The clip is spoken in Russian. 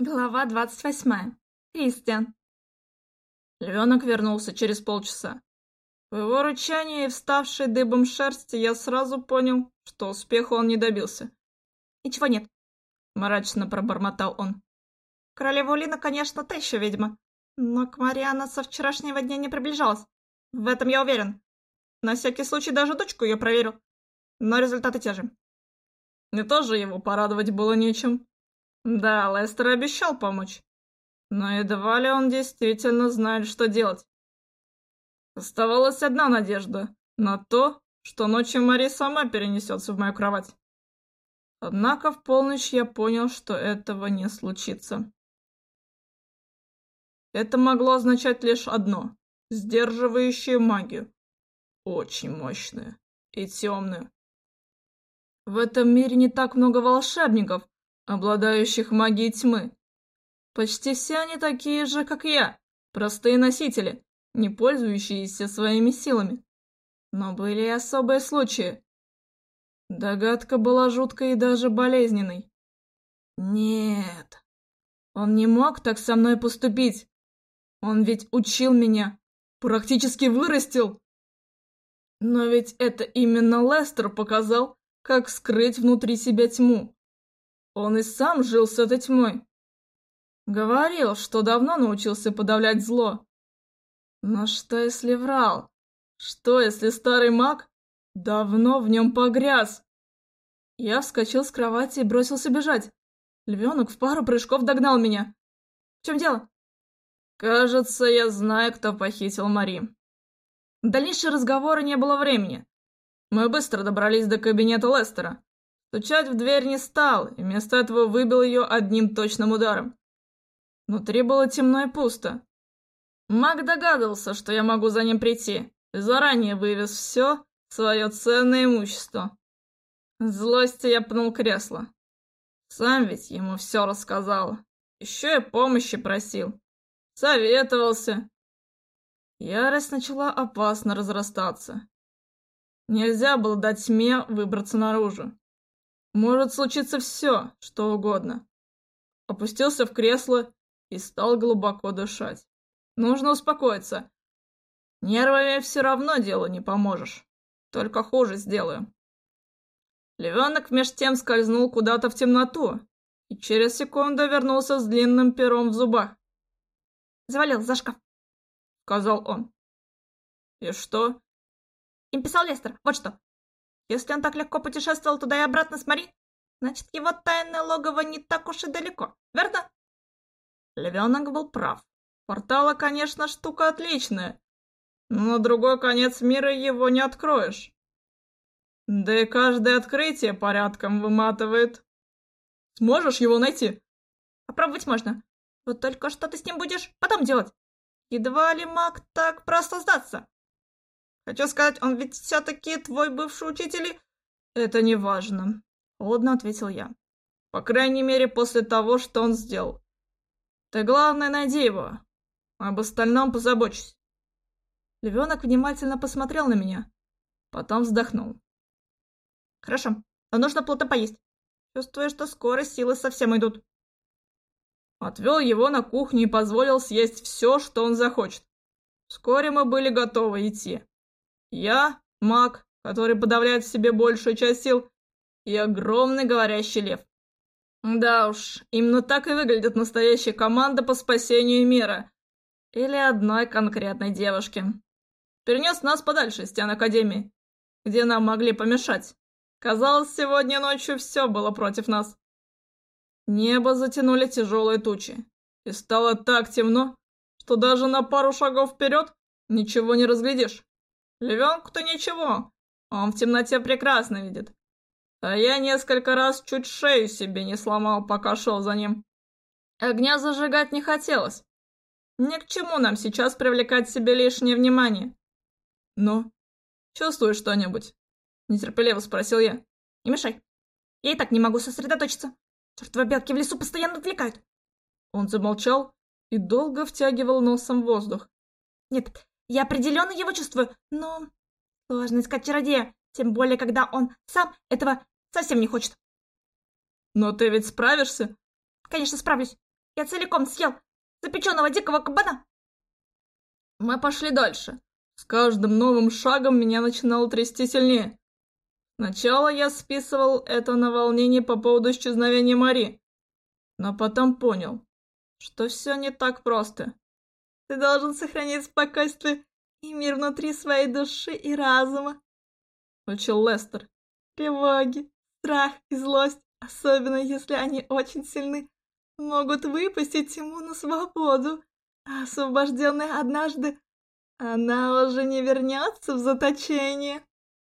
Глава двадцать восьмая. Кристиан. Львенок вернулся через полчаса. По его рычанию и вставшей дыбом шерсти я сразу понял, что успеха он не добился. «Ничего нет», — мрачно пробормотал он. «Королева Улина, конечно, та еще ведьма, но к Марии она со вчерашнего дня не приближалась. В этом я уверен. На всякий случай даже дочку ее проверил. Но результаты те же». Мне тоже его порадовать было нечем. Да, Лестер обещал помочь. Но едва ли он действительно знает, что делать. Оставалась одна надежда на то, что ночью Мари сама перенесется в мою кровать. Однако в полночь я понял, что этого не случится. Это могло означать лишь одно — сдерживающую магию. Очень мощную и темную. В этом мире не так много волшебников, обладающих магией тьмы. Почти все они такие же, как я, простые носители, не пользующиеся своими силами. Но были и особые случаи. Догадка была жуткой и даже болезненной. Нет, он не мог так со мной поступить. Он ведь учил меня, практически вырастил. Но ведь это именно Лестер показал, как скрыть внутри себя тьму. Он и сам жил с этой тьмой. Говорил, что давно научился подавлять зло. Но что если врал? Что если старый маг давно в нем погряз? Я вскочил с кровати и бросился бежать. Львенок в пару прыжков догнал меня. В чем дело? Кажется, я знаю, кто похитил Мари. Дальнейшие разговоры не было времени. Мы быстро добрались до кабинета Лестера. Стучать в дверь не стал, и вместо этого выбил ее одним точным ударом. Внутри было темно и пусто. Маг догадывался, что я могу за ним прийти, и заранее вывез все свое ценное имущество. В злости я пнул кресло. Сам ведь ему все рассказал. Еще и помощи просил. Советовался. Ярость начала опасно разрастаться. Нельзя было дать тьме выбраться наружу. Может случиться все, что угодно. Опустился в кресло и стал глубоко дышать. Нужно успокоиться. Нервами все равно делу не поможешь. Только хуже сделаю. Львенок меж тем скользнул куда-то в темноту и через секунду вернулся с длинным пером в зубах. «Завалил за шкаф», — сказал он. «И что?» «Им писал Лестер, вот что. Если он так легко путешествовал туда и обратно с Мари, значит, его тайное логово не так уж и далеко, верно? Львенок был прав. Порталы, конечно, штука отличная, но на другой конец мира его не откроешь. Да и каждое открытие порядком выматывает. Сможешь его найти? Попробовать можно. Вот только что ты с ним будешь потом делать? Едва ли маг так просто сдаться. Хочу сказать, он ведь все-таки твой бывший учитель Это не важно, холодно ответил я. По крайней мере, после того, что он сделал. Ты, главное, найди его. Об остальном позабочусь. Львенок внимательно посмотрел на меня. Потом вздохнул. Хорошо, но нужно плотно поесть. Чувствую, что скоро силы совсем идут. Отвел его на кухню и позволил съесть все, что он захочет. Вскоре мы были готовы идти. Я — маг, который подавляет в себе большую часть сил, и огромный говорящий лев. Да уж, именно так и выглядит настоящая команда по спасению мира. Или одной конкретной девушки. Перенес нас подальше стен Академии, где нам могли помешать. Казалось, сегодня ночью все было против нас. Небо затянули тяжелые тучи, и стало так темно, что даже на пару шагов вперед ничего не разглядишь. Львенку-то ничего, он в темноте прекрасно видит. А я несколько раз чуть шею себе не сломал, пока шел за ним. Огня зажигать не хотелось. Ни к чему нам сейчас привлекать себе лишнее внимание. Ну, чувствуешь что-нибудь? Нетерпеливо спросил я. Не мешай. Я и так не могу сосредоточиться. Чертовы бедки в лесу постоянно отвлекают. Он замолчал и долго втягивал носом воздух. Нет, я определенно его чувствую, но... Сложно искать чародея, тем более, когда он сам этого совсем не хочет. Но ты ведь справишься? Конечно, справлюсь. я целиком съел запеченного дикого кабана. Мы пошли дальше. С каждым новым шагом меня начинало трясти сильнее. Сначала я списывал это на волнение по поводу исчезновения Мари, но потом понял, что все не так просто. Ты должен сохранить спокойствие и мир внутри своей души и разума. Учил Лестер. Тревоги, страх и злость, особенно если они очень сильны, могут выпустить ему на свободу. А освобожденная однажды, она уже не вернется в заточение.